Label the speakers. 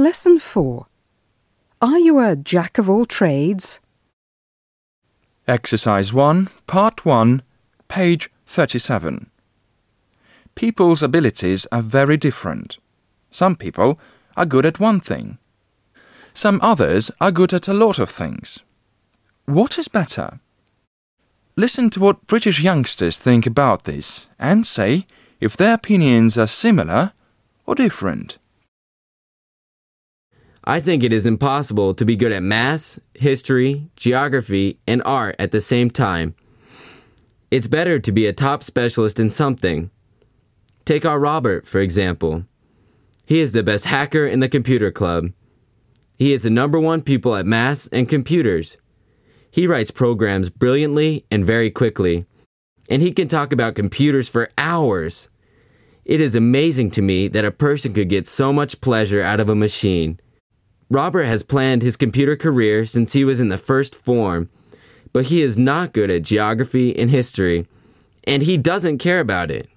Speaker 1: Lesson 4. Are you a jack of all trades?
Speaker 2: Exercise 1, Part 1, page 37. People's abilities are very different. Some people are good at one thing. Some others are good at a lot of things. What is better? Listen to what British youngsters think about this and say if their opinions are similar or different.
Speaker 3: I think it is impossible to be good at math, history, geography, and art at the same time. It's better to be a top specialist in something. Take our Robert, for example. He is the best hacker in the computer club. He is the number one pupil at math and computers. He writes programs brilliantly and very quickly, and he can talk about computers for hours. It is amazing to me that a person could get so much pleasure out of a machine. Robert has planned his computer career since he was in the first form, but he is not good at geography and history, and he doesn't care about it.